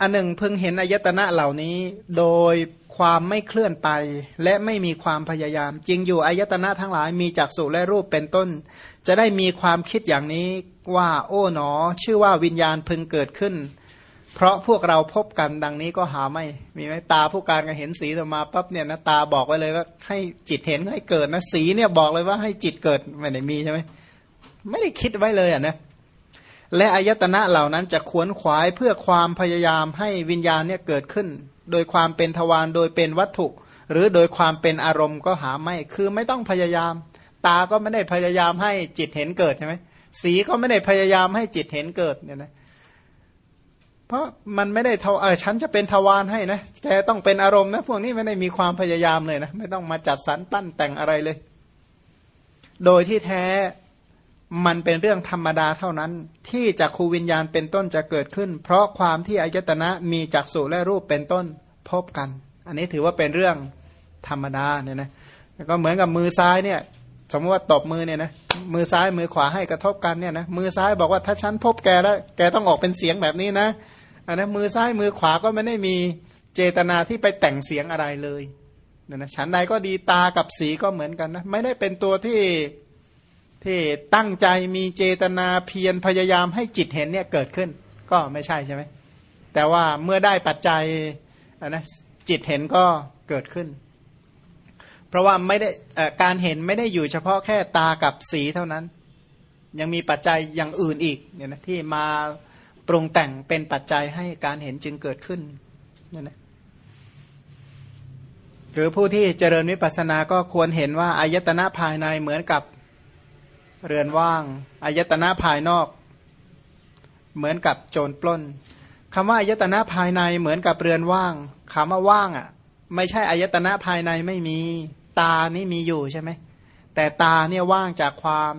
อันหนึ่งเพึงเห็นอายตนะเหล่านี้ โดยความไม่เคลื่อนไป และไม่มีความพยายาม จริงอยู่อายตนะทั้งหลายมีจักษุและรูปเป็นต้น จะได้มีความคิดอย่างนี้ว่า โอ้หนอ ชื่อว่าวิญญาณพึงเกิดขึ้น เพราะพวกเราพบกันดังนี้ก็หาไม่มีไหมตาผู้การก็เห็นสีออกมาปั๊บเนี่ยนะตาบอกไว้เลยว่าให้จิตเห็นให้เกิดนะสีเนี่ยบอกเลยว่าให้จิตเกิดไม่ได้มีใช่ไหมไม่ได้คิดไว้เลยอะนะ และอายตนะเหล่านั้นจะขวนขวายเพื่อความพยายามให้วิญญาณเนี่ยเกิดขึ้น โดยความเป็นทวารโดยเป็นวัตถุ หรือโดยความเป็นอารมณ์ก็หาไม่ คือไม่ต้องพยายาม ตาก็ไม่ได้พยายามให้จิตเห็นเกิดใช่ไหมสีก็ไม่ได้พยายามให้จิตเห็นเกิดเนี่ยนะเพราะมันไม่ได้ทเออฉันจะเป็นทวารให้นะแกต้องเป็นอารมณ์นะพวกนี้ไม่ได้มีความพยายามเลยนะไม่ต้องมาจัดสรรตั้นแต่งอะไรเลย โดยที่แท้ มันเป็นเรื่องธรรมดาเท่านั้น ที่จักขูวิญญาณเป็นต้นจะเกิดขึ้น เพราะความที่อายตนะมีจักษุและรูปเป็นต้นพบกัน อันนี้ถือว่าเป็นเรื่องธรรมดาเนี่ยนะแล้วก็เหมือนกับมือซ้ายเนี่ย สมมติว่าตบมือเนี่ยนะมือซ้ายมือขวาให้กระทบกันเนี่ยนะมือซ้ายบอกว่าถ้าฉันพบแกแล้ว แกต้องออกเป็นเสียงแบบนี้นะอันนะมือซ้ายมือขวาก็ไม่ได้มีเจตนาที่ไปแต่งเสียงอะไรเลยเนี่ยนะฉันใดก็ดีตากับสีก็เหมือนกันนะไม่ได้เป็นตัวที่ ที่ตั้งใจมีเจตนาเพียรพยายามให้จิตเห็นเนี่ยเกิดขึ้น ก็ไม่ใช่ใช่ไหมแต่ว่าเมื่อได้ปัจจัยนะจิตเห็นก็เกิดขึ้น เพราะว่าไม่ได้การเห็นไม่ได้อยู่เฉพาะแค่ตากับสีเท่านั้น ยังมีปัจจัยอย่างอื่นอีกเนี่ยนะที่มาปรุงแต่งเป็นปัจจัยให้การเห็นจึงเกิดขึ้นเนี่ยนะหรือผู้ที่เจริญวิปัสสนาก็ควรเห็นว่าอายตนะภายในเหมือนกับ เรือนว่างอายตนะภายนอก เหมือนกับโจรปล้นคำว่าอายตนะภายในเหมือนกับเรือนว่างคำว่าว่างอะ ไม่ใช่อายตนะภายในไม่มีตานี่มีอยู่ใช่ไหมแต่ตาเนี่ยว่างจากความ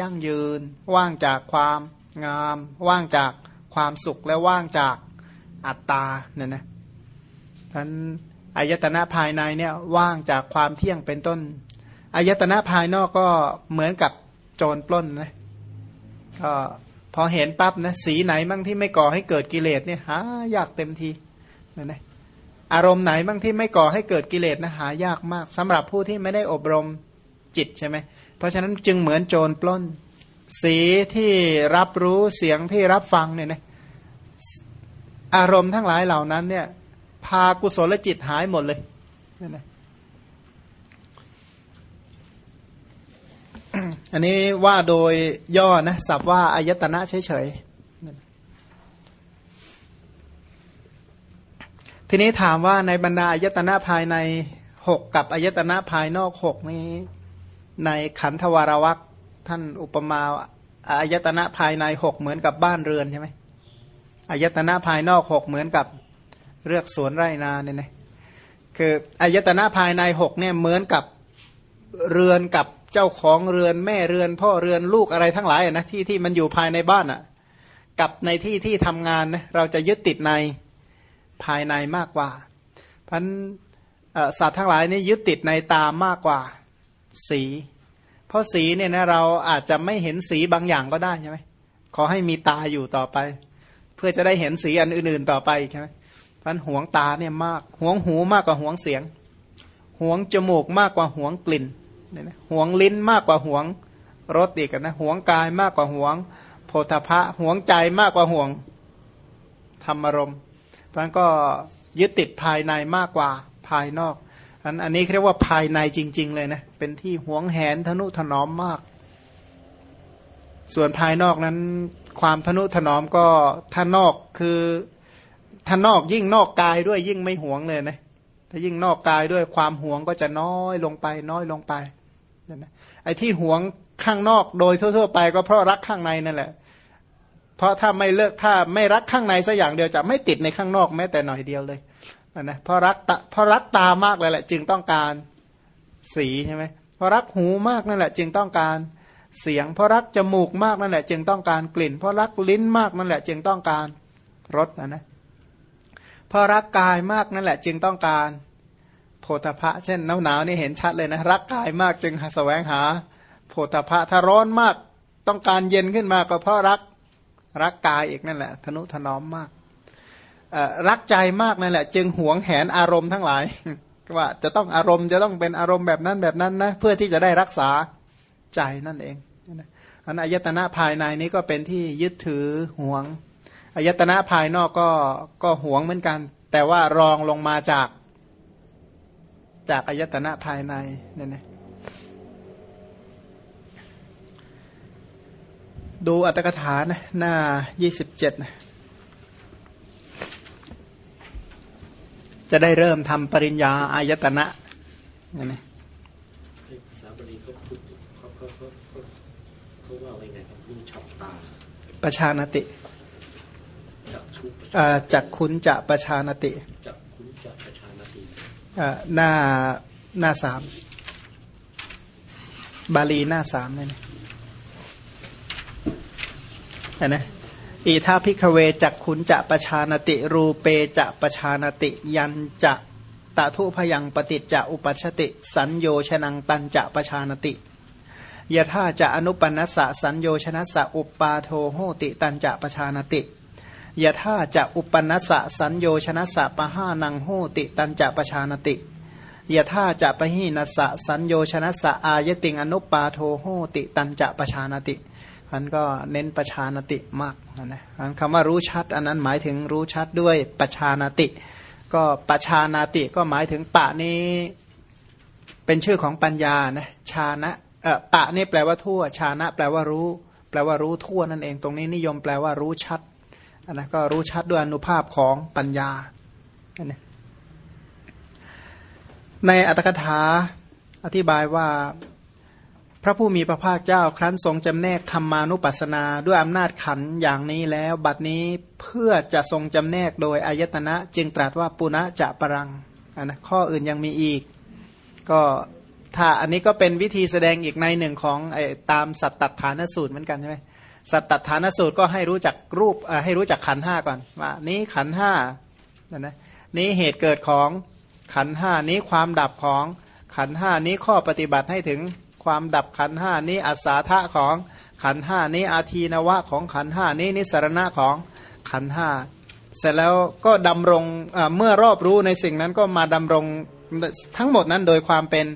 ยั่งยืน ว่างจากความงาม ว่างจากความสุขและว่างจากอัตตาเนี่ยนะท่านอายตนะภายในเนี่ยว่างจากความเที่ยงเป็นต้นอายตนะภายนอกก็เหมือนกับ โจรปล้นนะก็พอเห็นปั๊บนะสีไหนบ้างที่ไม่ก่อให้เกิดกิเลสเนี่ยหายากเต็มทีนะนะอารมณ์ไหนบ้างที่ไม่ก่อให้เกิดกิเลสนะหายากมากสำหรับผู้ที่ไม่ได้อบรมจิตใช่ไหมเพราะฉะนั้นจึงเหมือนโจรปล้น สีที่รับรู้เสียงที่รับฟังเนี่ยนะอารมณ์ทั้งหลายเหล่านั้นเนี่ยพากุศลจิตหายหมดเลยนั่นนะ อันนี้ว่าโดยย่อนะสับว่าอายตนะเฉยๆ ทีนี้ถามว่าในบรรดาอายตนะภายในหกกับอายตนะภายนอกหกนี้ ในขันธวารวักท่านอุปมาอายตนะภายในหกเหมือนกับบ้านเรือนใช่ไหมอายตนะภายนอกหกเหมือนกับเรือกสวนไร่นาเนี่ยนะคืออายตนะภายในหกเนี่ยเหมือนกับเรือนกับเจ้าของเรือนแม่เรือน พ่อเรือนลูกอะไรทั้งหลายนะที่ที่มันอยู่ภายในบ้านอะ กับในที่ที่ทำงานนะเราจะยึดติดในภายในมากกว่าพันสัตว์ทั้งหลายนี่ยึดติดในตามากกว่าสี เพราะสีเนี่ยนะเราอาจจะไม่เห็นสีบางอย่างก็ได้ใช่ไหมขอให้มีตาอยู่ต่อไป เพื่อจะได้เห็นสีอันอื่นๆต่อไปใช่ไหมพันห่วงตาเนี่ยมากห่วงหูมากกว่าห่วงเสียงห่วงจมูกมากกว่าห่วงกลิ่น เนี่ยนะหวงลิ้นมากกว่าหวงรสอีกนะหวงกายมากกว่าหวง โพธพะหวงใจมากกว่าหวงธรรมรมเพราะนั้นก็ยึดติดภายในมากกว่าภายนอกอันอันนี้เรียกว่าภายในจริง ๆ เลยนะเป็นที่ห่วงแหนทนุถนอมมาก ส่วนภายนอกนั้น ความทนุถนอมก็ท่านอกคือท่านอกยิ่งนอกกายด้วยยิ่งไม่ห่วงเลยนะถ้ายิ่งนอกกายด้วยความห่วงก็จะน้อยลงไปน้อยลงไป นั่นนะไอ้ที่หวงข้างนอกโดยทั่ว ๆ ไปก็เพราะรักข้างในนั่นแหละ เพราะถ้าไม่เลิกถ้าไม่รักข้างในสักอย่างเดียวจะไม่ติดในข้างนอกแม้แต่หน่อยเดียวเลยนะเพราะรักตาเพราะรักตามากเลยแหละ จึงต้องการสีใช่ไหมเพราะรักหูมากนั่นแหละ จึงต้องการเสียง เพราะรักจมูกมากนั่นแหละ จึงต้องการกลิ่น เพราะรักลิ้นมากนั่นแหละ จึงต้องการรสนะนะเพราะรักกายมากนั่นแหละ จึงต้องการ พธพะเช่นหนาวหนาวนี่เห็นชัดเลยนะ รักกายมากจึงแสวงหา โพธพะถ้าร้อนมากต้องการเย็นขึ้นมาก็เพราะรักรักกายอีกนั่นแหละ ทนุถนอมมากรักใจมากนั่นแหละ จึงหวงแหนอารมณ์ทั้งหลายว่าจะต้องอารมณ์จะต้องเป็นอารมณ์แบบนั้นแบบนั้นนะเพื่อที่จะได้รักษาใจนั่นเองอันอายตนะภายในนี้ก็เป็นที่ยึดถือหวงอายตนะภายนอกก็ก็หวงเหมือนกัน แต่ว่ารองลงมาจาก จากอายตนะภายในเนี่ยนะดูอัตถกถานะหน้ายี่สิบเจ็ดนะจะได้เริ่มทำปริญญาอายตนะเนี่ยนะภาษาบาลีเขาพูดเขาเขาเขาเขาเขาว่าไงไงครับรู้ฉับตาประชานติจักชุจักคุณจะประชานติจักคุณจะประชานติ หน้าหน้าสามบาลีหน้าสามนี่นะนะอีท่าพิกเวจักขุนจะประชานติ รูเปจะประชานติ ยันจะตะทุพยังปฏิจจะอุปัชติสัญโยชนังตันจะประชานติยะท่าจะอนุปนัสสะสัญโยชนะสะอุปปาโทโหติตันจะประชานติ ยะท่าจะอุปนัสสะสัญโยชนะสะปะห้านังโหติตันจะประชานติยะท่าจะปะหีนัสสะสัญโยชนะสะอายติงอนุปปาโทโหติตันจะประชานติอันก็เน้นประชานติมากนะอันคำว่ารู้ชัด อันนั้นหมายถึงรู้ชัดด้วยประชานติ ก็ประชานาติก็หมายถึงปะนี้เป็นชื่อของปัญญานะชานะเออปะนี่แปลว่าทั่ว ชานะ แปลว่ารู้ แปลว่ารู้ทั่วนั่นเองตรงนี้นิยมแปลว่ารู้ชัด นนะก็รู้ชัดด้วยอนุภาพของปัญญาในอัตถกถาอธิบายว่าพระผู้มีพระภาคเจ้าครั้นทรงจำแนกธรรมานุปัสสนาด้วยอำนาจขันอย่างนี้แล้ว บัดนี้เพื่อจะทรงจำแนกโดยอายตนะจึงตรัสว่าปุณะจะปรังนะข้ออื่นยังมีอีก ก็ถ้าอันนี้ก็เป็นวิธีแสดงอีกในหนึ่งของไอ้ตามสัตตฐานสูตรเหมือนกันใช่ไหม สัตตฐานสูตรก็ให้รู้จักรูปให้รู้จักขันห้าก่อนว่านี้ขันห้านะนะนี้เหตุเกิดของขันห้านี้ความดับของขันห้านี้ข้อปฏิบัติให้ถึงความดับขันห้านี้อัศาธะของขันห้านี้อาทีนวะของขันห้านี้นิสรณะของขันห้าเสร็จแล้วก็ดำรงเมื่อรอบรู้ในสิ่งนั้นก็มาดำรงทั้งหมดนั้นโดยความเป็น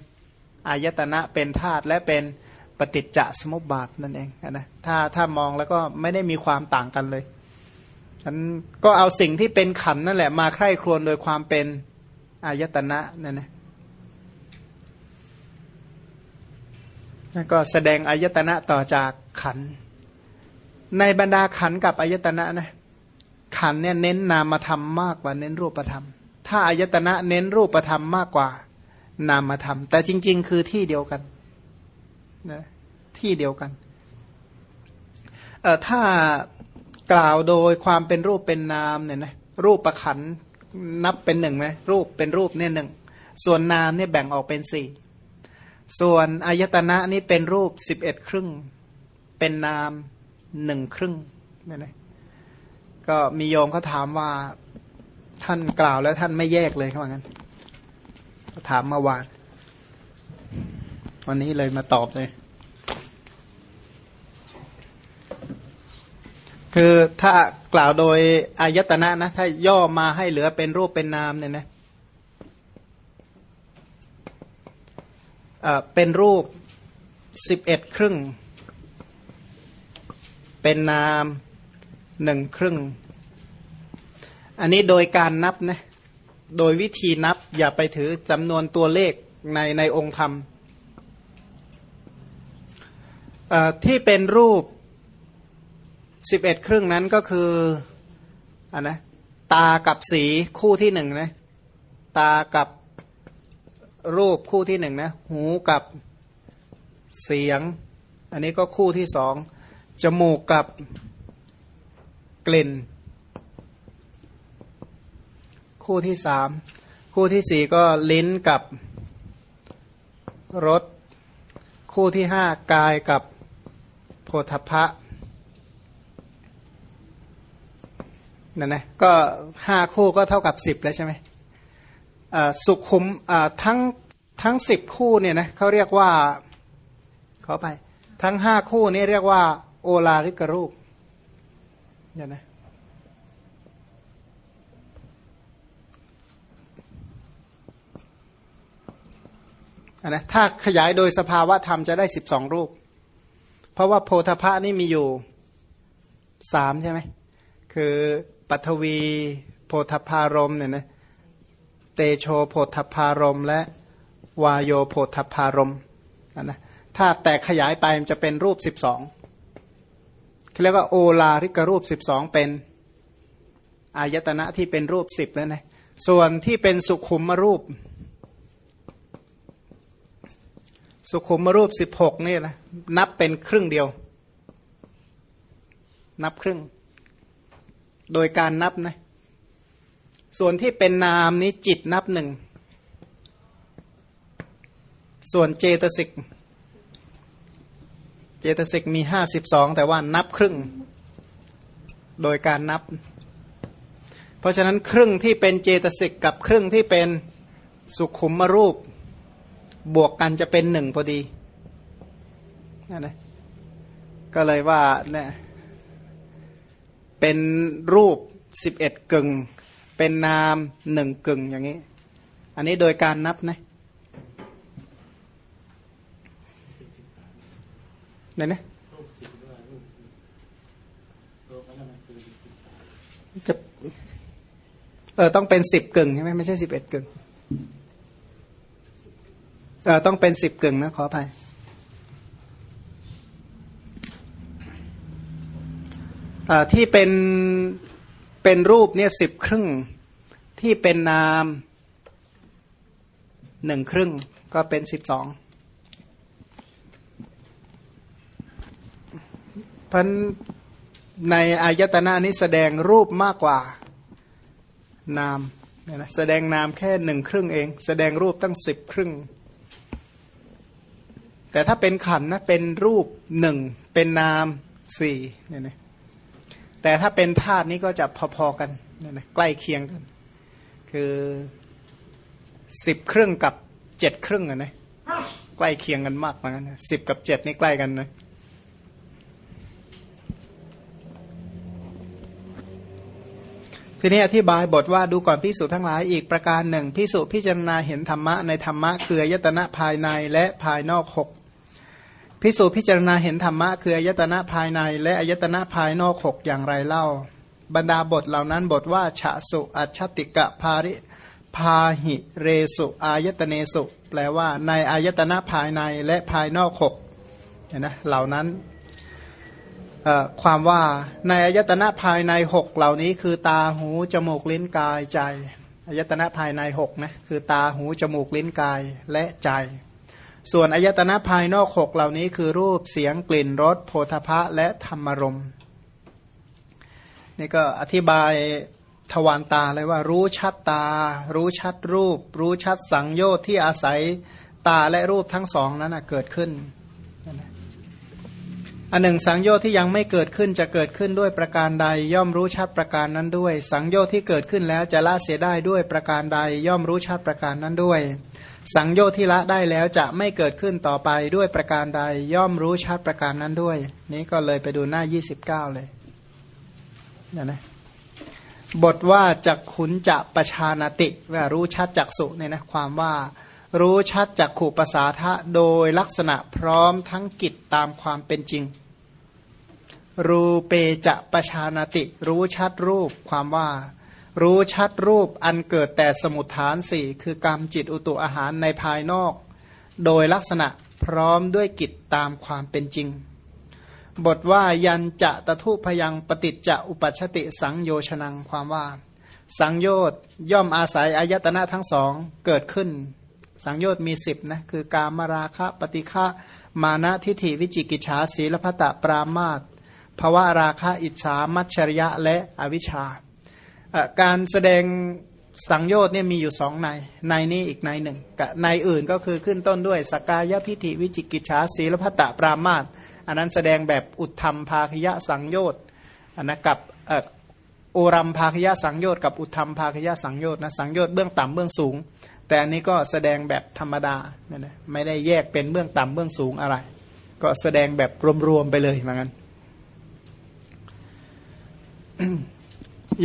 อายตนะเป็นธาตุและเป็น ปฏิจจสมุปบาทนั่นเองนะถ้าถ้ามองแล้วก็ไม่ได้มีความต่างกันเลยฉันก็เอาสิ่งที่เป็นขันนั่นแหละมาใคร่ครวญโดยความเป็นอายตนะนั่นนะนั่นก็แสดงอายตนะต่อจากขัน ในบรรดาขันกับอายตนะนะขันเนี่ยเน้นนามธรรมมากกว่าเน้นรูปธรรม ถ้าอายตนะเน้นรูปธรรมมากกว่านามธรรม แต่จริง ๆ คือที่เดียวกัน นะที่เดียวกันถ้ากล่าวโดยความเป็นรูปเป็นนามเนี่ยนะรูปประขันนับเป็นหนึ่งไหมรูปเป็นรูปเนี่ยหนึ่งส่วนนามเนี่ยแบ่งออกเป็นสี่ส่วนอายตนะนี้เป็นรูปสิบเอ็ดครึ่ง เป็นนามหนึ่งครึ่งเนี่ยนะก็มีโยมเขาถามว่าท่านกล่าวแล้วท่านไม่แยกเลยเขาบอกงั้นถามเมื่อวานวันนี้เลยมาตอบเลย คือถ้ากล่าวโดยอายตนะนะ ถ้าย่อมาให้เหลือเป็นรูปเป็นนามเนี่ยนะเป็นรูปสิบเอ็ดครึ่ง เป็นนามหนึ่งครึ่ง อันนี้โดยการนับนะโดยวิธีนับอย่าไปถือจำนวนตัวเลขในในองค์ธรรมที่เป็นรูป สิบเอ็ดครึ่งนั้นก็คืออันนะตากับสีคู่ที่หนึ่งนะตากับรูปคู่ที่หนึ่งนะหูกับเสียง อันนี้ก็คู่ที่สองจมูกกับกลิ่น คู่ที่สามคู่ที่สี่ก็ลิ้นกับรสคู่ที่ห้ากายกับโพธพะ นั่นนะก็ห้าคู่ก็เท่ากับสิบแล้วใช่ไหมสุขุมทั้งทั้งสิบคู่เนี่ยนะเขาเรียกว่าขอไป ทั้งห้าคู่นี้เรียกว่า โอลาริกรูปเนี่ยนะนะถ้าขยายโดยสภาวะธรรมจะได้สิบสองรูป เพราะว่าโพธพะนี่มีอยู่สามใช่ไหมคือ ปัทวีโพธพารมเนี่ยนะเตโชโพธพารมและวายโยโพธพารมนะถ้าแตกขยายไปมันจะเป็นรูปสิบสองเรียกว่าโอลาริกรูปสิบสองเป็นอายตนะที่เป็นรูปสิบแล้วนะส่วนที่เป็นสุขุมรูป สุขุมรูปสิบหกนี่นะนับเป็นครึ่งเดียว นับครึ่ง โดยการนับนะ ส่วนที่เป็นนามนี้จิตนับหนึ่ง ส่วนเจตสิก เจตสิกมีห้าสิบสองแต่ว่านับครึ่ง โดยการนับ เพราะฉะนั้นครึ่งที่เป็นเจตสิกกับครึ่งที่เป็นสุขุมมรูป บวกกันจะเป็นหนึ่งพอดีนั่นนะก็เลยว่าเนี่ย เป็นรูปสิบเอ็ดกึ่งเป็นนามหนึ่งกึ่งอย่างนี้ อันนี้โดยการนับนะไหนนะจะเออต้องเป็นสิบกึ่งใช่ไหมไม่ใช่สิบเอ็ดกึ่งเออต้องเป็นสิบกึ่งนะขออภัย ที่เป็นเป็นรูปเนี่ยสิบครึ่ง ที่เป็นนามหนึ่งครึ่งก็เป็นสิบสองพันในอายตนะนี้แสดงรูปมากกว่านามเนี่ยนะแสดงนามแค่หนึ่งครึ่งเอง แสดงรูปตั้งสิบครึ่ง แต่ถ้าเป็นขันนะเป็นรูปหนึ่งเป็นนามสี่เนี่ยนะ แต่ถ้าเป็นธาตุนี้ก็จะพอๆกันเนี่ยนะใกล้เคียงกัน คือสิบครึ่งกับเจ็ดครึ่งอะนะใกล้เคียงกันมากเหมือนกันสิบกับเจ็ดนี่ใกล้กันนะทีนี้อธิบายบทว่าดูก่อนพิสูจทั้งหลายอีกประการหนึ่งพิสูจพิจารณาเห็นธรรมะในธรรมะคือยตนะภายในและภายนอกหก พิสูจพิจารณาเห็นธรรมะคืออายตนะภายใน และอายตนะภายนอกหกอย่างไรเล่า บรรดาบทเหล่านั้นบทว่าฉะสุอัชติกะภาริพาหิเรสุอายตเนสุ แปลว่าในอายตนะภายในและภายนอกหกเห็นนะเหล่านั้นความว่าในอายตนะภายในหกเหล่านี้คือตาหูจมูกลิ้นกายใจอายตนะภายในหกนะคือตาหูจมูกลิ้นกายและใจ ส่วนอายตนะภายนอกหกเหล่านี้คือรูปเสียงกลิ่นรสโพธพะและธรรมรมนี่ก็อธิบายทวารตาเลยว่า รู้ชัดตา รู้ชัดรูป รู้ชัดสังโยชน์ที่อาศัยตาและรูปทั้งสองนั้นเกิดขึ้นอันหนึ่งสังโยชน์ที่ยังไม่เกิดขึ้นจะเกิดขึ้นด้วยประการใด ย่อมรู้ชัดประการนั้นด้วย สังโยชน์ที่เกิดขึ้นแล้วจะละเสียได้ด้วยประการใด ย่อมรู้ชัดประการนั้นด้วย สังโยชน์ที่ละได้แล้วจะไม่เกิดขึ้นต่อไปด้วยประการใดย่อมรู้ชัดประการนั้นด้วย นี้ก็เลยไปดูหน้า 29 เลยเนี่ยนะบทว่าจักขุนจะประชานติว่ารู้ชัดจักสุเนี่ยนะความว่ารู้ชัดจักขู่ภาษาทะโดยลักษณะพร้อมทั้งกิจตามความเป็นจริง รูเปจะประชานติ รู้ชัดรูปความว่า รู้ชัดรูปอันเกิดแต่สมุทฐานสี่คือกรรมจิตอุตุอาหารในภายนอก โดยลักษณะพร้อมด้วยกิจตามความเป็นจริง บทว่ายันจะตะทุพยังปฏิจจะอุปัชติสังโยชนังความว่า สังโยชน์ย่อมอาศัยอายตนะทั้งสองเกิดขึ้น สังโยชน์มีสิบนะคือกามราคะปฏิฆะมานะทิฏฐิวิจิกิจฉาศีลพัตะปรามาตภวะราคะอิจฉามัจฉริยะและอวิชชา การแสดงสังโยชน์เนี่ยมีอยู่สองในในนี้อีกในหนึ่งในอื่นก็คือขึ้นต้นด้วยสกายทิฏฐิวิจิกิจฉาศีลพัตตปรามาตอันนั้นแสดงแบบอุทธรรมภาคยะสังโยชน์อันนะกับโอรัมภาคยะสังโยชน์กับอุทธรรมภาคยะสังโยชน์นะสังโยชน์เบื้องต่ำเบื้องสูง แต่อันนี้ก็แสดงแบบธรรมดาเนี่ยนะไม่ได้แยกเป็นเบื้องต่ำเบื้องสูงอะไร ก็แสดงแบบรวมๆไปเลยเหมือนกัน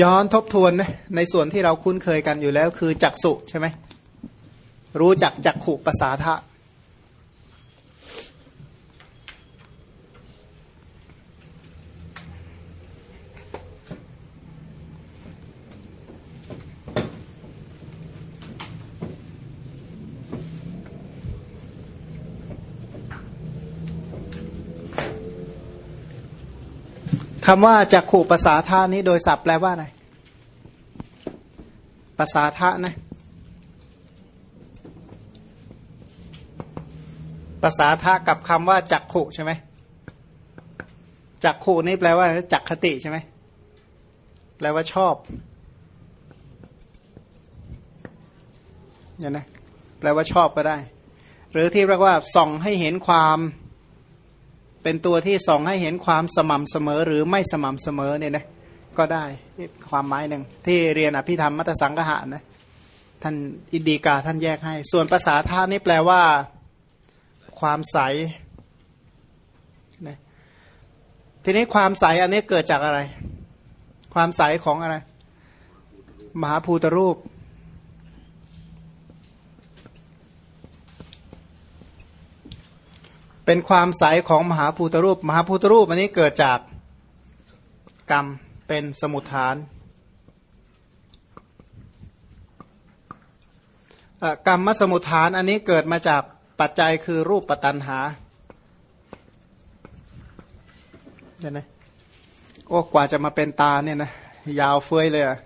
ย้อนทบทวนนะในส่วนที่เราคุ้นเคยกันอยู่แล้วคือจักสุใช่ไหมรู้จักจักขู่ภาษาทะ คำว่าจักขู่ภาษาท่านี้โดยศัพท์แปลว่าอะไรภาษาท่านะภาษาท่ากับคำว่าจักขู่ใช่ไหมจักขู่นี่แปลว่าจักคติใช่ไหมแปลว่าชอบอย่างนะแปลว่าชอบก็ได้ หรือที่เรียกว่าส่องให้เห็นความ เป็นตัวที่ส่องให้เห็นความสม่ำเสมอหรือไม่สม่ำเสมอเนี่ยนะก็ได้ความหมายหนึ่งที่เรียนอภิธรรมมัตสังกหะนะท่านอินดีกาท่านแยกให้ ส่วนภาษาท่านี่แปลว่า ความใสนะทีนี้ความใสอันนี้เกิดจากอะไร ความใสของอะไร มหาภูตรูป เป็นความใสของมหาภูตรูป มหาภูตรูปอันนี้เกิดจากกรรมเป็นสมุทฐานกรรมมสมุทฐานอันนี้เกิดมาจากปัจจัยคือรูปปัตันหาเห็นไหมโอ้กว่าจะมาเป็นตาเนี่ยนะยาวเฟ้ยเลยอะ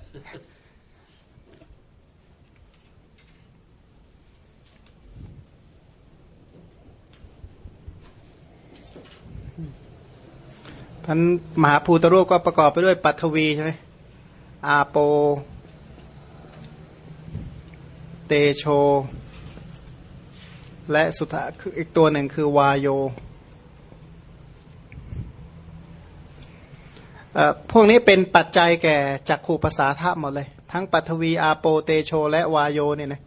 ท่านมหาภูตรูปก็ประกอบไปด้วยปัทวีใช่ไหมอาโป เตโช และสุดท้ายคืออีกตัวหนึ่งคือวายโยพวกนี้เป็นปัจจัยแก่จักขูภาษาธาหมดเลย ทั้งปัทวีอาโปเตโช และวายโยเนี่ยนะ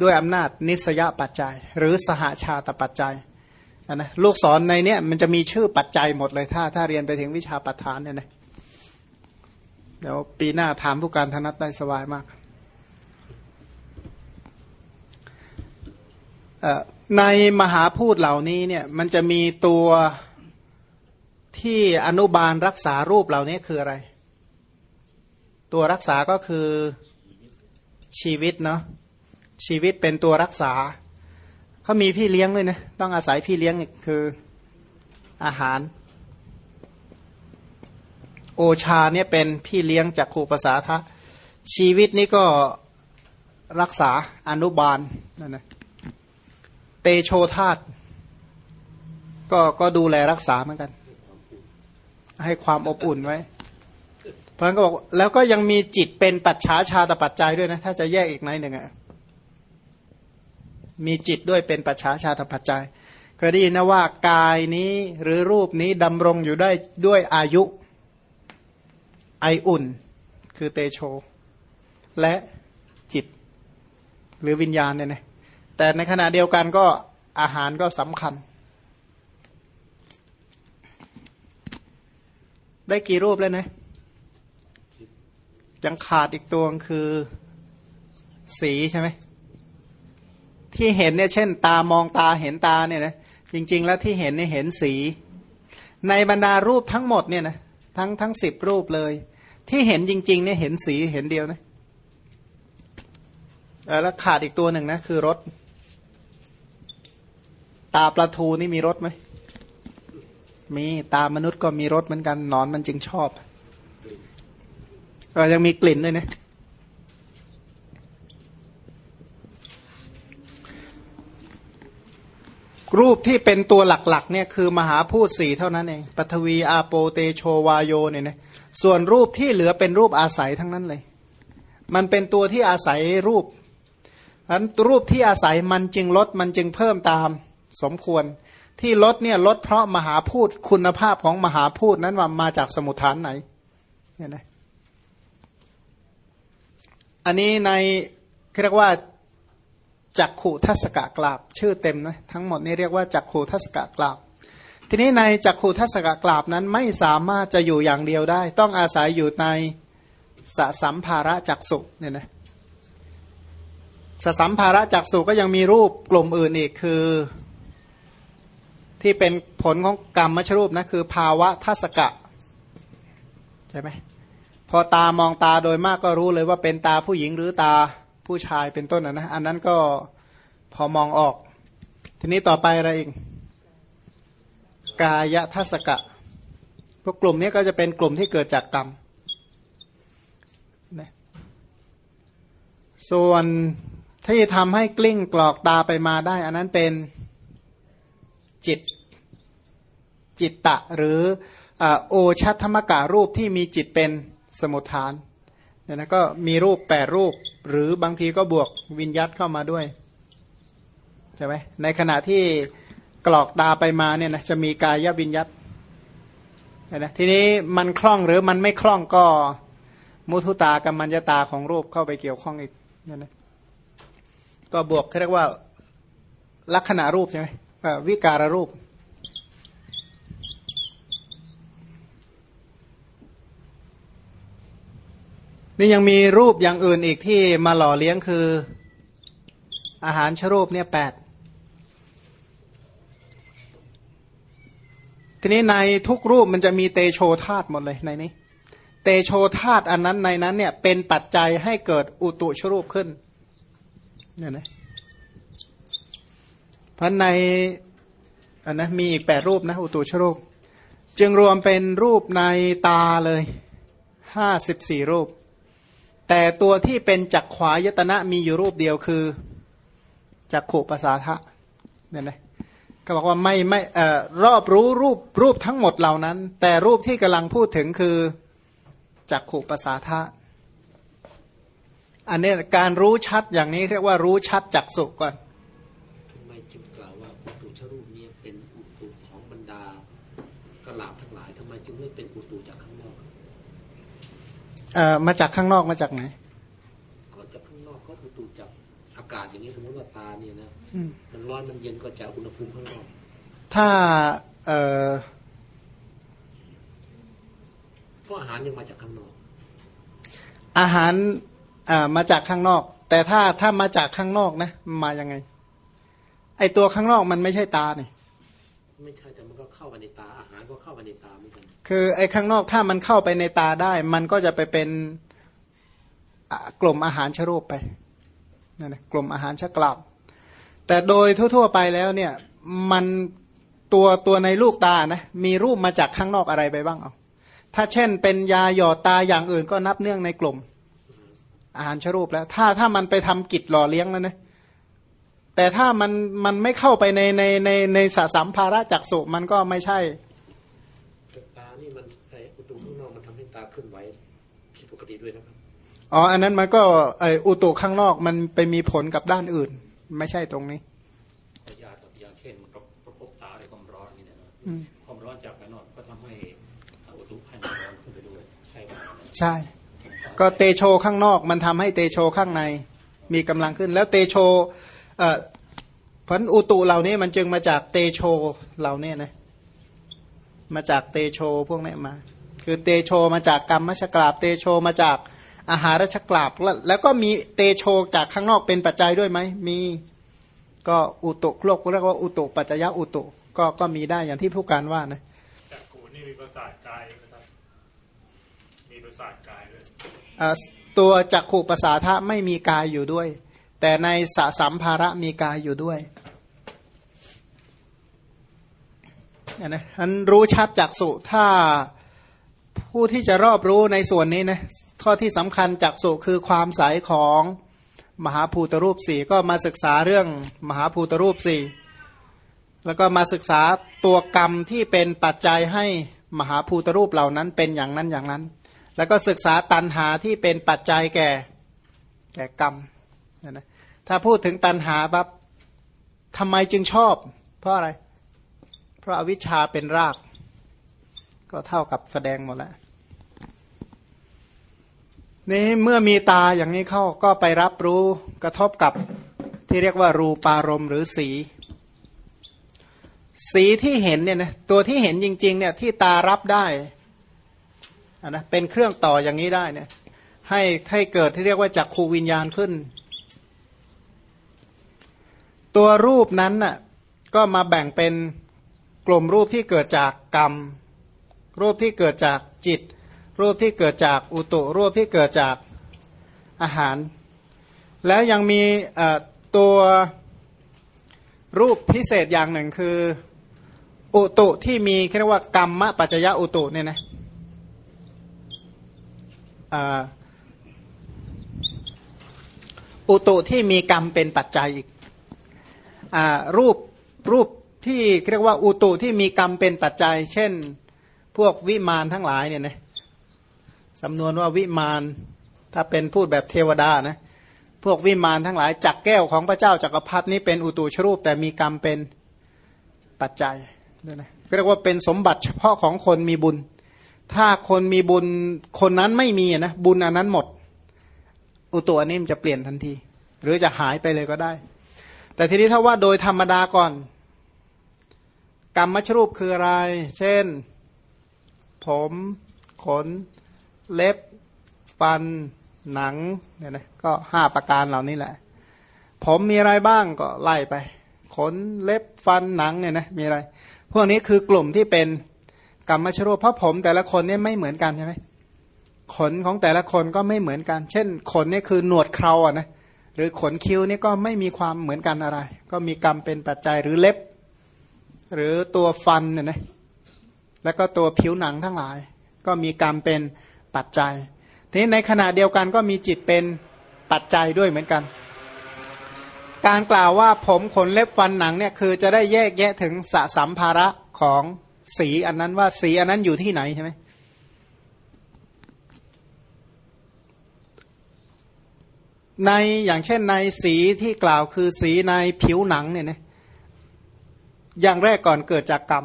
ด้วยอำนาจนิสยปัจจัย หรือสหาชาตปัจจัย นะลูกศรในเนี้ยมันจะมีชื่อปัจจัยหมดเลยถ้า ถ้าเรียนไปถึงวิชาปัฏฐานเนี่ยนะเดี๋ยวปีหน้าถามผู้การธนัตได้สบายมาก ในมหาพูดเหล่านี้เนี่ยมันจะมีตัวที่อนุบาลรักษารูปเหล่านี้คืออะไร ตัวรักษาก็คือชีวิตเนาะชีวิตเป็นตัวรักษา เขามีพี่เลี้ยงเลยนะต้องอาศัยพี่เลี้ยงคืออาหาร โอชาเนี่ยเป็นพี่เลี้ยงจากครูภาษาทะชีวิตนี้ก็รักษาอนุบาลนั่นนะเตโชธาตก็ก็ดูแลรักษาเหมือนกัน ให้ความอบอุ่นไว้ เพราะนั้นก็บอกแล้วก็ยังมีจิตเป็นปัจฉาชาตปัจจัยด้วยนะ ถ้าจะแยกอีกในหนึ่งอะ มีจิตด้วยเป็นปัจฉาชาตปัจจัยเคยได้ยินนะว่ากายนี้หรือรูปนี้ดำรงอยู่ได้ด้วยอายุไออุ่น คือเตโช และจิต หรือวิญญาณเนี่ยนะแต่ในขณะเดียวกันก็อาหารก็สำคัญ ได้กี่รูปแล้วนะยังขาดอีกตัวคือสีใช่ไหม ที่เห็นเนี่ยเช่น ตามองตาเห็นตาเนี่ยนะจริง ๆ แล้วที่เห็นเนี่ยเห็นสี ในบรรดารูปทั้งหมดเนี่ยนะทั้งทั้งสิบรูปเลย ที่เห็นจริงๆเนี่ยเห็นสีเห็นเดียวนะแล้วขาดอีกตัวหนึ่งนะคือรถ ตาปลาทูนี่มีรถไหมมีตามนุษย์ก็มีรถเหมือนกันนอนมันจึงชอบ ก็ยังมีกลิ่นด้วยนะ รูปที่เป็นตัวหลักๆเนี่ยคือมหาพูดสี่เท่านั้นเองปฐวีอาโปเตโชวาโยเนี่ยนะส่วนรูปที่เหลือเป็นรูปอาศัยทั้งนั้นเลย มันเป็นตัวที่อาศัยรูปอันรูปที่อาศัยมันจึงลดมันจึงเพิ่มตามสมควร ที่ลดเนี่ยลดเพราะมหาพูดคุณภาพของมหาพูดนั้นว่ามาจากสมุทฐานไหนเนี่ยนะอันนี้ในเรียกว่า จักขูทัศกะกราบ ชื่อเต็มนะทั้งหมดนี้เรียกว่าจักขูทัศกะกราบ ทีนี้ในจักขูทัศกะกราบนั้นไม่สามารถจะอยู่อย่างเดียวได้ ต้องอาศัยอยู่ในสสัมภาระจักสุเนี่ยนะสสัมภาระจักสุก็ยังมีรูปกลุ่มอื่นอีกคือ ที่เป็นผลของกรรมมชรูปนะคือ ภาวะทัศกะใช่ไหมพอตามองตาโดยมากก็รู้เลยว่าเป็นตาผู้หญิงหรือตา ผู้ชายเป็นต้นนะอันนั้นก็พอมองออก ทีนี้ต่อไปอะไรอีกกายทัศกะพวกกลุ่มนี้ก็จะเป็นกลุ่มที่เกิดจากกรรมส่วนที่ทำให้กลิ้งกรอกตาไปมาได้ อันนั้นเป็นจิตจิตตะหรือโอชัตธรรมการูปที่มีจิตเป็นสมุทฐาน เนี่ยนะก็มีรูปแปดรูป หรือบางทีก็บวกวิญยัตเข้ามาด้วยใช่ไหมในขณะที่กรอกตาไปมาเนี่ยนะจะมีกายวิญยัตนะทีนี้มันคล่องหรือมันไม่คล่องก็มุทุตากับมัญญตาของรูปเข้าไปเกี่ยวข้องอีกเนี่ยนะก็บวกเรียกว่าลักษณะรูปใช่ไหมวิการรูป นี่ยังมีรูปอย่างอื่นอีกที่มาหล่อเลี้ยงคือ อาหารชรูปเนี่ยแปดทีนี้ในทุกรูปมันจะมีเตโชธาตหมดเลยในนี้ เตโชธาตอันนั้นในนั้นเนี่ยเป็นปัจจัยให้เกิดอุตุชรูปขึ้นเนี่ยนะเพราะในอันนะมีอีกแปดรูปนะอุตุชรูป จึงรวมเป็นรูปในตาเลยห้าสิบสี่รูป แต่ตัวที่เป็นจักขวายตนะมีอยู่รูปเดียวคือจักขุปสาทะเนี่ยนะก็บอกว่าไม่ไม่เอ่อรอบรู้รูปรูปทั้งหมดเหล่านั้น แต่รูปที่กำลังพูดถึงคือจักขุปสาทะอันนี้การรู้ชัดอย่างนี้เรียกว่ารู้ชัดจักสุก่อนทำไมจึงกล่าวว่าอุตุชรูปนี้เป็นอุตุของบรรดากลาบทั้งหลายทำไมจึงไม่เป็นอุตุจากข้างนอก เอ่อมาจากข้างนอกมาจากไหนก็จากข้างนอกก็อุตุจากอากาศอย่างนี้สมมติว่าตาเนี่ยนะมันร้อนมันเย็นก็จากอุณหภูมิข้างนอกถ้าเอ่อก็อาหารยังมาจากข้างนอก อาหารอ่ามาจากข้างนอก แต่ถ้าถ้ามาจากข้างนอกนะมายังไง ไอตัวข้างนอกมันไม่ใช่ตาเนี่ย ไม่ใช่แต่มันก็เข้าไปในตาอาหารก็เข้าไปในตาเหมือนกันคือไอ้ข้างนอกถ้ามันเข้าไปในตาได้ มันก็จะไปเป็นกลุ่มอาหารชรูปไปนั่นนะกลุ่มอาหารชกลับ แต่โดยทั่ว ๆ ไปแล้วเนี่ยมันตัวตัวในลูกตานะมีรูปมาจากข้างนอกอะไรไปบ้างเอาถ้าเช่นเป็นยาหยอดตาอย่างอื่นก็นับเนื่องในกลุ่ม อาหารชรูปแล้ว ถ้าถ้ามันไปทำกิจหล่อเลี้ยงแล้วนะ แต่ถ้ามันมันไม่เข้าไปในในในในสสามภาระจักสุมันก็ไม่ใช่ตานี่มันไออุตุข้างนอกมันทำให้ตาขึ้นไหวผิดปกติด้วยนะครับอ๋ออันนั้นมันก็ไออุตุข้างนอกมันไปมีผลกับด้านอื่น ไม่ใช่ตรงนี้ยากับยาเช่นประพบตาในความร้อนนี่นะความร้อนจากภายนอกก็ทำให้อุตุภายในร้อนขึ้นไปด้วยใช่ไหมใช่ ก็เตโชข้างนอกมันทำให้เตโชข้างในมีกำลังขึ้น แล้วเตโช เอ่อพันอุตุเหล่านี้มันจึงมาจากเตโชเหล่านี้นะมาจากเตโชพวกนี้มา คือเตโชมาจากกรรมมชกราบเตโชมาจากอาหารชกราบแล้วก็มีเตโชจากข้างนอกเป็นปัจจัยด้วยไหมมีก็อุตุโลกเรียกว่าอุตุปัจจยะอุตุก็ก็มีได้อย่างที่ผู้การว่านะจากขูนี่มีประสาทกายนะครับมีประสาทกายด้วยตัวจักขู่ภาษาทะไม่มีกายอยู่ด้วย แต่ในสสัมภาระมีกายอยู่ด้วยนะอันรู้ชัดจากสุถ้าผู้ที่จะรอบรู้ในส่วนนี้นะข้อที่สำคัญจากสุคือความใสของมหาภูตรูปสี่ก็มาศึกษาเรื่องมหาภูตรูปสี่แล้วก็มาศึกษาตัวกรรมที่เป็นปัจจัยให้มหาภูตรูปเหล่านั้นเป็นอย่างนั้นอย่างนั้น แล้วก็ศึกษาตันหาที่เป็นปัจจัยแก่แก่กรรมนะ ถ้าพูดถึงตันหาปั๊บทำไมจึงชอบ เพราะอะไร เพราะอาวิชชาเป็นราก ก็เท่ากับแสดงหมดแล้วนี้เมื่อมีตาอย่างนี้เข้าก็ไปรับรู้กระทบกับที่เรียกว่ารูปารมณ์หรือสี สีที่เห็นเนี่ยนะตัวที่เห็นจริง ๆ เนี่ยที่ตารับได้นะเป็นเครื่องต่ออย่างนี้ได้เนี่ยให้ให้เกิดที่เรียกว่าจักขูวิญญาณขึ้น ตัวรูปนั้นน่ะก็มาแบ่งเป็นกลุ่มรูปที่เกิดจากกรรม รูปที่เกิดจากจิต รูปที่เกิดจากอุตุ รูปที่เกิดจากอาหาร แล้วยังมีตัวรูปพิเศษอย่างหนึ่งคือ อุตุที่มีเรียกว่ากรรมปัจจยะอุตุเนี่ยนะอุตุที่มีกรรมเป็นปัจจัยอีก รูปรูปที่เรียกว่าอุตุที่มีกรรมเป็นปัจจัย เช่น พวกวิมานทั้งหลายเนี่ยนะสำนวนว่าวิมานถ้าเป็นพูดแบบเทวดานะพวกวิมานทั้งหลายจักแก้วของพระเจ้าจักรพรรดินี้เป็นอุตุชรูป แต่มีกรรมเป็นปัจจัยเนี่ยนะเรียกว่าเป็นสมบัติเฉพาะของคนมีบุญ ถ้าคนมีบุญคนนั้นไม่มีนะบุญอันนั้นหมด อุตุอันนี้มันจะเปลี่ยนทันที หรือจะหายไปเลยก็ได้ แต่ทีนี้ถ้าว่าโดยธรรมดาก่อน กรรมมชรูปคืออะไร เช่น ผม ขน เล็บ ฟัน หนังเนี่ยนะก็ห้าประการเหล่านี้แหละ ผมมีอะไรบ้างก็ไล่ไป ขนเล็บฟันหนังเนี่ยนะมีอะไร พวกนี้คือกลุ่มที่เป็นกรรมชรูปเพราะผมแต่ละคนเนี่ยไม่เหมือนกันใช่ไหมขนของแต่ละคนก็ไม่เหมือนกัน เช่น ขนนี่คือหนวดเคราอะนะ หรือขนคิ้วนี่ก็ไม่มีความเหมือนกันอะไร ก็มีกรรมเป็นปัจจัยหรือเล็บ หรือตัวฟันเนี่ยนะแล้วก็ตัวผิวหนังทั้งหลาย ก็มีกรรมเป็นปัจจัย ทีนี้ในขณะเดียวกันก็มีจิตเป็นปัจจัยด้วยเหมือนกัน การกล่าวว่าผมขนเล็บฟันหนังเนี่ยคือจะได้แยกแยะถึงสะสัมภาระของสีอันนั้นว่าสีอันนั้นอยู่ที่ไหนใช่ไหม ในอย่างเช่นในสีที่กล่าวคือสีในผิวหนังเนี่ยนะอย่างแรกก่อนเกิดจากกรรม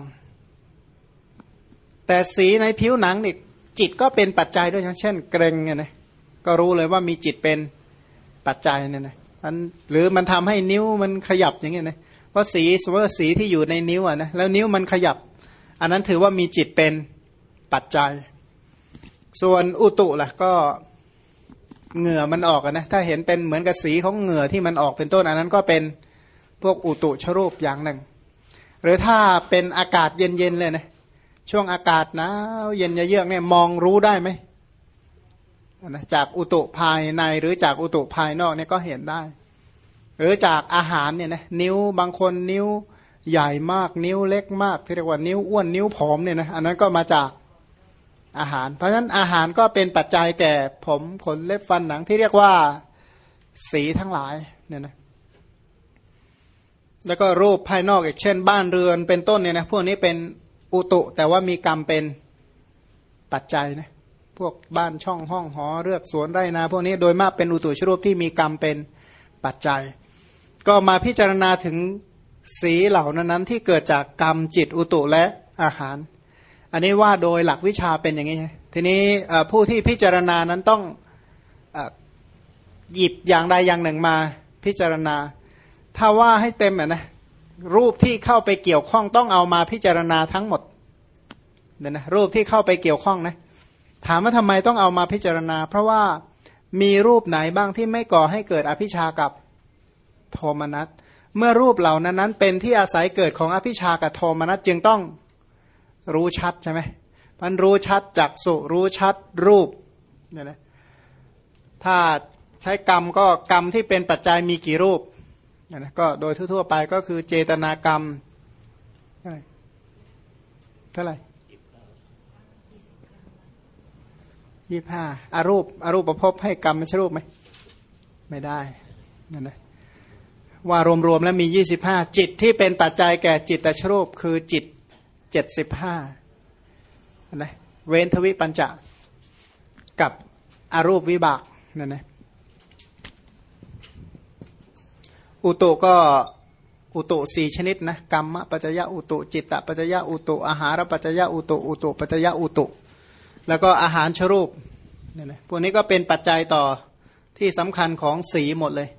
แต่สีในผิวหนังนี่จิตก็เป็นปัจจัยด้วยเช่น เกรงเนี่ยนะก็รู้เลยว่ามีจิตเป็นปัจจัยเนี่ยนะอันหรือมันทำให้นิ้วมันขยับอย่างเงี้ยนะเพราะสีสมมติว่าสีที่อยู่ในนิ้วอะนะแล้วนิ้วมันขยับ อันนั้นถือว่ามีจิตเป็นปัจจัย ส่วนอุตุล่ะก็ เหงื่อมันออกนะถ้าเห็นเป็นเหมือนกับสีของเหงื่อที่มันออกเป็นต้นอันนั้นก็เป็นพวกอุตุชรูปอย่างหนึ่ง หรือถ้าเป็นอากาศเย็นๆเลยนะช่วงอากาศหนาวเย็นเยือกเนี่ยมองรู้ได้ไหมนะจากอุตุภายในหรือจากอุตุภายนอกเนี่ยก็เห็นได้ หรือจากอาหารเนี่ยนะนิ้วบางคนนิ้วใหญ่มากนิ้วเล็กมากที่เรียกว่านิ้วอ้วนนิ้วผอมเนี่ยนะอันนั้นก็มาจาก อาหาร เพราะฉะนั้นอาหารก็เป็นปัจจัยแก่ผมขนเล็บฟันหนังที่เรียกว่าสีทั้งหลายเนี่ยนะแล้วก็รูปภายนอกอีกเช่น บ้านเรือนเป็นต้นเนี่ยนะพวกนี้เป็นอุตุ แต่ว่ามีกรรมเป็นปัจจัยนะพวกบ้านช่องห้องหอเรือกสวนไร่นา พวกนี้โดยมากเป็นอุตุชรูปที่มีกรรมเป็นปัจจัย ก็มาพิจารณาถึงสีเหล่านั้นที่เกิดจากกรรมจิตอุตุและอาหาร อันนี้ว่าโดยหลักวิชาเป็นอย่างนี้ ทีนี้ผู้ที่พิจารณานั้นต้องหยิบอย่างใดอย่างหนึ่งมาพิจารณา ถ้าว่าให้เต็มอะนะรูปที่เข้าไปเกี่ยวข้องต้องเอามาพิจารณาทั้งหมดเนี่ยนะรูปที่เข้าไปเกี่ยวข้องนะถามว่าทำไมต้องเอามาพิจารณา เพราะว่ามีรูปไหนบ้างที่ไม่ก่อให้เกิดอภิชากับโทมนัสเมื่อรูปเหล่านั้นนั้นเป็นที่อาศัยเกิดของอภิชากับโทมนัสจึงต้อง รู้ชัดใช่ไหมมันรู้ชัดจากสุรู้ชัดรูปเนี่ยนะถ้าใช้กรรมก็กรรมที่เป็นปัจจัยมีกี่รูปนี่นะก็โดยทั่วๆไปก็คือเจตนากรรมเท่าไหร่เท่าไหร่ยี่ห้าอารูปอารูปประพบให้กรรมมันชรูปไหมไม่ได้นั่นนะว่ารวมๆแล้วมียี่สิบห้าจิตที่เป็นปัจจัยแก่จิตตชรูป คือจิต เจ็ดสิบห้านะเว้นทวิปัญจะกับอารูปวิบากนั่นนะอุตุก็อุตุสี่ชนิดนะกรรมปัจจยะอุตุ จิตตปัจจยะอุตุ อาหารปัจจยะอุตุ อุตุปัจจยะอุตุ แล้วก็อาหารชรูปเนี่ยนะพวกนี้ก็เป็นปัจจัยต่อที่สำคัญของสีหมดเลย